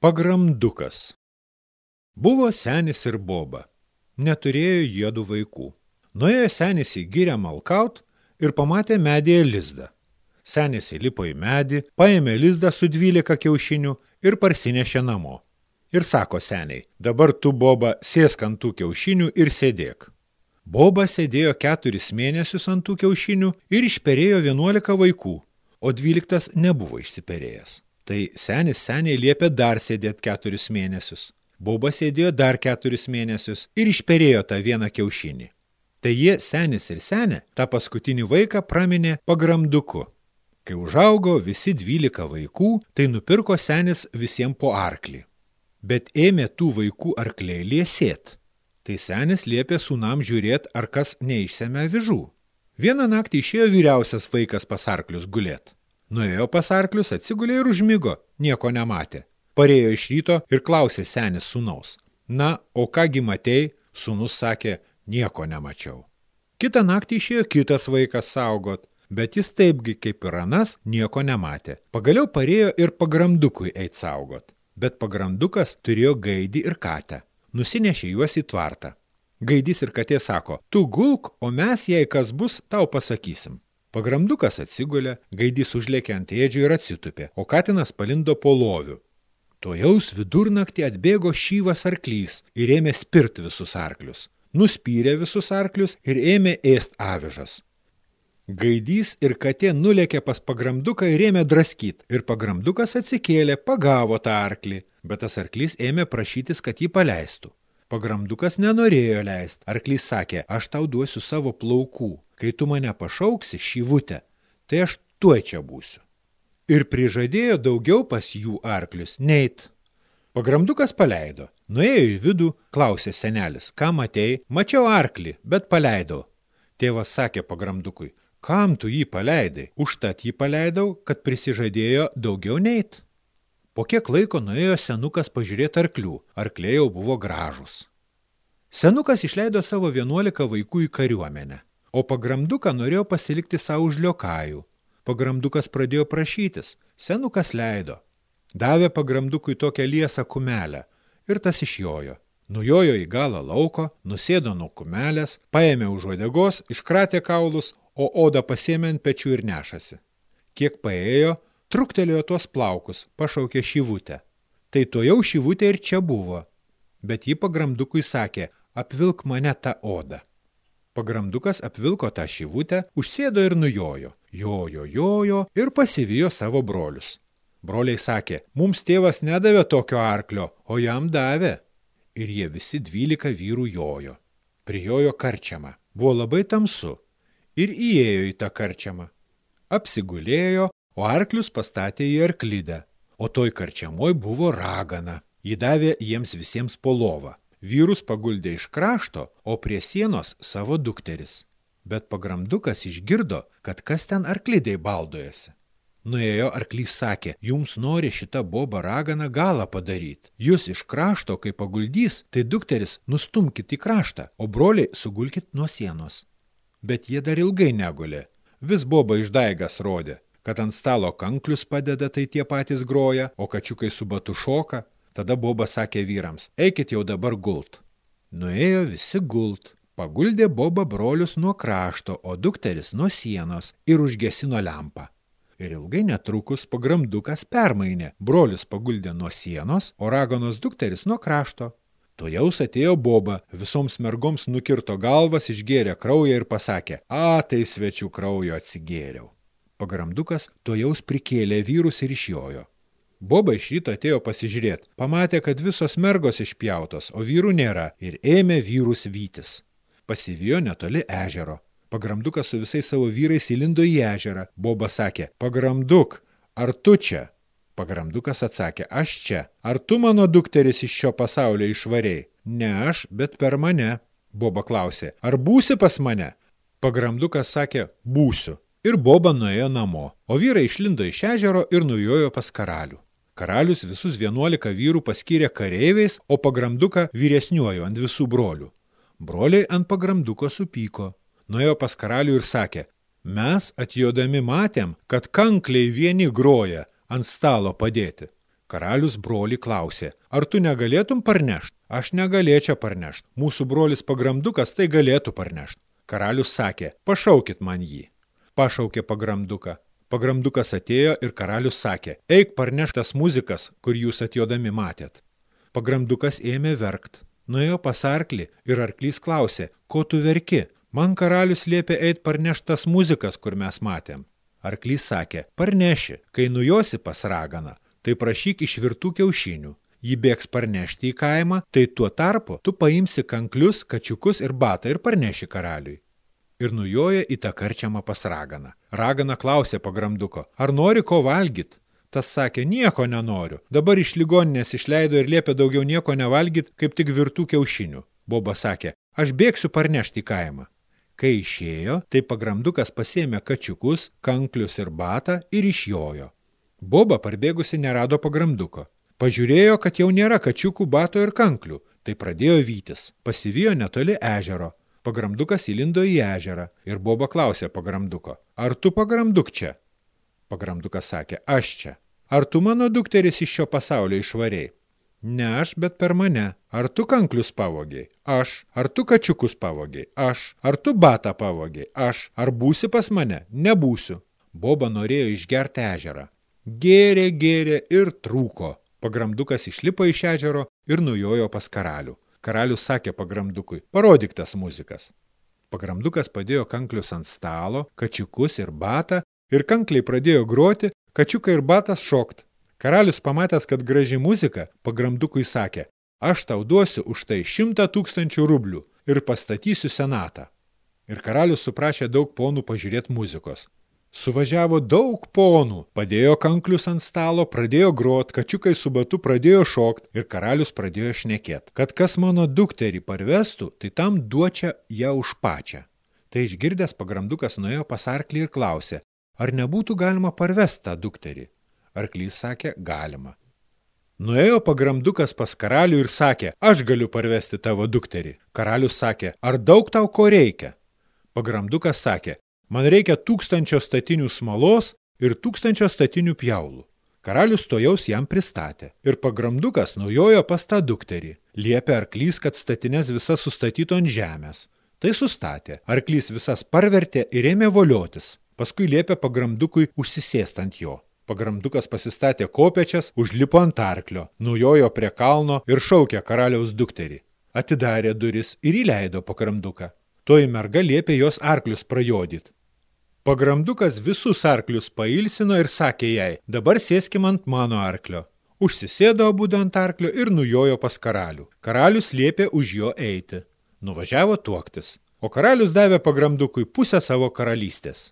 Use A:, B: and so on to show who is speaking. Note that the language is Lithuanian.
A: Pagramdukas Buvo senis ir boba. Neturėjo jėdų vaikų. Nuėjo senis į gyrę malkaut ir pamatė medėje lizdą. Senis įlipo į medį, paėmė lizdą su dvylika kiaušinių ir parsinešė namo. Ir sako seniai, dabar tu, boba, sėsk ant tų kiaušinių ir sėdėk. Boba sėdėjo keturis mėnesius ant tų kiaušinių ir išperėjo vienuolika vaikų, o dvyliktas nebuvo išsiperėjęs. Tai senis seniai liepė dar sėdėti keturis mėnesius. Boba sėdėjo dar keturis mėnesius ir išperėjo tą vieną kiaušinį. Tai jie, senis ir senė, tą paskutinį vaiką praminė pagramduku. Kai užaugo visi dvylika vaikų, tai nupirko senis visiems po arklį. Bet ėmė tų vaikų arkliai liesėt. Tai senis liepė sūnam žiūrėt, ar kas neišsėmė avižų. Vieną naktį išėjo vyriausias vaikas pas arklius gulėt. Nuėjo pas arklius, atsigulė ir užmigo, nieko nematė. Parėjo iš ryto ir klausė senis sūnaus. Na, o kągi matei? Sūnus sakė, nieko nemačiau. Kitą naktį išėjo kitas vaikas saugot, bet jis taipgi kaip ir anas nieko nematė. Pagaliau parėjo ir pagramdukui eit saugot. Bet pagramdukas turėjo gaidį ir katę. Nusinešė juos į tvartą. Gaidys ir katė sako, tu gulk, o mes, jei kas bus, tau pasakysim. Pagramdukas atsigulė, gaidys užlėkė ant ėdžių ir atsitupė, o katinas palindo po loviu. Tojaus vidurnaktį atbėgo šyvas arklys ir ėmė spirt visus arklius. Nuspyrė visus arklius ir ėmė ėst avižas. Gaidys ir katė nulėkė pas pagramduką ir ėmė draskyt, ir pagramdukas atsikėlė, pagavo tą arklį, bet tas arklys ėmė prašytis, kad jį paleistų. Pagramdukas nenorėjo leist, arklys sakė, aš tau duosiu savo plaukų, kai tu mane pašauksi šyvutę, tai aš tuoj čia būsiu. Ir prižadėjo daugiau pas jų arklius neit. Pagramdukas paleido. Nuėjo į vidų, klausė senelis, ką matei, mačiau arklį, bet paleidau. Tėvas sakė pagramdukui, kam tu jį paleidai, užtat jį paleidau, kad prisižadėjo daugiau neit. Po kiek laiko nuėjo senukas pažiūrėti arklių, arkliai jau buvo gražus. Senukas išleido savo vienuolika vaikų į kariuomenę. O pagramduką norėjo pasilikti savo už liokajų. Pagramdukas pradėjo prašytis, senukas leido. Davė pagramdukui tokią liesą kumelę ir tas išjojo. Nujojo į galą lauko, nusėdo nuo kumelės, paėmė už uodegos, iškratė kaulus, o odą pasėmė ant pečių ir nešasi. Kiek paėjo, truktelėjo tuos plaukus, pašaukė šyvutę. Tai to jau šyvutė ir čia buvo. Bet ji pagramdukui sakė, apvilk mane tą odą. Pagramdukas apvilko tą šyvutę, užsėdo ir nujojo. Jojo, jojo ir pasivijo savo brolius. Broliai sakė, mums tėvas nedavė tokio arklio, o jam davė. Ir jie visi dvylika vyrų jojo. Prijojo karčiamą. Buvo labai tamsu. Ir įėjo į tą karčiamą. Apsigulėjo, o arklius pastatė į arklidę. O toj karčiamoj buvo ragana. Ji davė jiems visiems po lovą. Vyrus paguldė iš krašto, o prie sienos savo dukteris. Bet pagramdukas išgirdo, kad kas ten arklidai baldojasi. Nuėjo arklys sakė, jums nori šitą bobą raganą galą padaryti. Jūs iš krašto, kai paguldys, tai dukteris nustumkit į kraštą, o broliai sugulkit nuo sienos. Bet jie dar ilgai negulė. Vis boba išdaigas rodė, kad ant stalo kanklius padeda, tai tie patys groja, o kačiukai su batu šoka, Tada Boba sakė vyrams, eikit jau dabar gult. Nuėjo visi gult. Paguldė Boba brolius nuo krašto, o dukteris nuo sienos ir užgesino lempą. Ir ilgai netrukus pagramdukas permainė. Brolius paguldė nuo sienos, o raganos dukteris nuo krašto. Tojaus atėjo Boba, visoms mergoms nukirto galvas, išgėrė kraują ir pasakė, a, tai svečių kraujo atsigėriau. Pagramdukas tojaus prikėlė vyrus ir išjojo. Boba iš ryto atėjo pasižiūrėti. Pamatė, kad visos mergos išpjautos, o vyrų nėra, ir ėmė vyrus vytis. Pasivijo netoli ežero. Pagramdukas su visais savo vyrais įlindo į ežerą. Boba sakė, pagramduk, ar tu čia? Pagramdukas atsakė, aš čia. Ar tu mano dukteris iš šio pasaulio išvariai? Ne aš, bet per mane. Boba klausė, ar būsi pas mane? Pagramdukas sakė, būsiu. Ir Boba nuėjo namo, o vyrai išlindo iš ežero ir nujojo pas karalių. Karalius visus vienuolika vyrų paskyrė kareiviais, o pagramduką vyresniuoju ant visų brolių. Broliai ant pagramduko supyko. Nuėjo pas karalių ir sakė, mes atjodami matėm, kad kankliai vieni groja ant stalo padėti. Karalius brolį klausė, ar tu negalėtum parnešt? Aš negalėčiau parnešt. Mūsų brolis pagramdukas tai galėtų parnešt. Karalius sakė, pašaukit man jį. Pašaukė pagramduką. Pagramdukas atėjo ir karalius sakė, eik parneštas muzikas, kur jūs atjodami matėt. Pagramdukas ėmė verkt. Nuėjo pas arklį ir arklys klausė, ko tu verki? Man karalius liepė eit parneštas muzikas, kur mes matėm. Arklys sakė, parneši, kai nujosi pas raganą, tai prašyk išvirtų kiaušinių. Jį bėgs parnešti į kaimą, tai tuo tarpu tu paimsi kanklius, kačiukus ir batą ir parneši karaliui. Ir nujoja į tą karčiamą pas raganą. Ragana klausė pagramduko, ar nori ko valgyt? Tas sakė, nieko nenoriu. Dabar iš ligoninės išleido ir liepė daugiau nieko nevalgyt, kaip tik virtų kiaušinių. Boba sakė, aš bėgsiu parnešti į kaimą. Kai išėjo, tai pagramdukas pasėmė kačiukus, kanklius ir batą ir išjojo. Boba parbėgusi nerado pagramduko. Pažiūrėjo, kad jau nėra kačiukų, bato ir kanklių, tai pradėjo vytis. Pasivijo netoli ežero. Pagramdukas įlindo į ežerą ir Boba klausė pagramduko, ar tu pagramduk čia? Pagramdukas sakė, aš čia. Ar tu mano dukteris iš šio pasaulio išvariai? Ne aš, bet per mane. Ar tu kanklius pavogiai? Aš. Ar tu kačiukus pavogiai? Aš. Ar tu batą pavogiai? Aš. Ar būsi pas mane? Nebūsiu. Boba norėjo išgerti ežerą. Gėrė, gėrė ir trūko. Pagramdukas išlipo iš ežero ir nujojo pas karalių. Karalius sakė pagramdukui, parodyk tas muzikas. Pagramdukas padėjo kanklius ant stalo, kačiukus ir batą, ir kankliai pradėjo groti, kačiukai ir batas šokt. Karalius pamatęs, kad graži muzika, pagramdukui sakė, aš tau duosiu už tai šimtą tūkstančių rublių ir pastatysiu senatą. Ir karalius suprašė daug ponų pažiūrėti muzikos. Suvažiavo daug ponų, padėjo kanklius ant stalo, pradėjo grot, kačiukai su batu pradėjo šokt ir karalius pradėjo šnekėt. Kad kas mano dukterį parvestų, tai tam duočia ją už pačią. Tai išgirdęs pagramdukas nuėjo pas arklį ir klausė, ar nebūtų galima parvest tą dukterį. Arklys sakė, galima. Nuėjo pagramdukas pas karalių ir sakė, aš galiu parvesti tavo dukterį. Karalius sakė, ar daug tau ko reikia? Pagramdukas sakė, Man reikia tūkstančio statinių smalos ir tūkstančio statinių pjaulų. Karalius tojaus jam pristatė. Ir pagramdukas nujojo pas tą dukterį. Liepė arklys, kad statinės visas sustatytų ant žemės. Tai sustatė. Arklys visas parvertė ir ėmė voliotis. Paskui liepė pagramdukui užsisėst ant jo. Pagramdukas pasistatė kopečias, užlipo ant arklio, nujojo prie kalno ir šaukė karaliaus dukterį. Atidarė duris ir įleido pagramduką. Toji merga liepė jos arklius prajodyt. Pagramdukas visus arklius pailsino ir sakė jai, dabar sėskim ant mano arklio. Užsisėdo abudu ant arklio ir nujojo pas karalių. Karalius liepė už jo eiti. Nuvažiavo tuoktis. O karalius davė pagramdukui pusę savo karalystės.